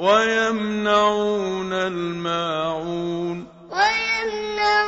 ويمنعون الماعون. ويمنعون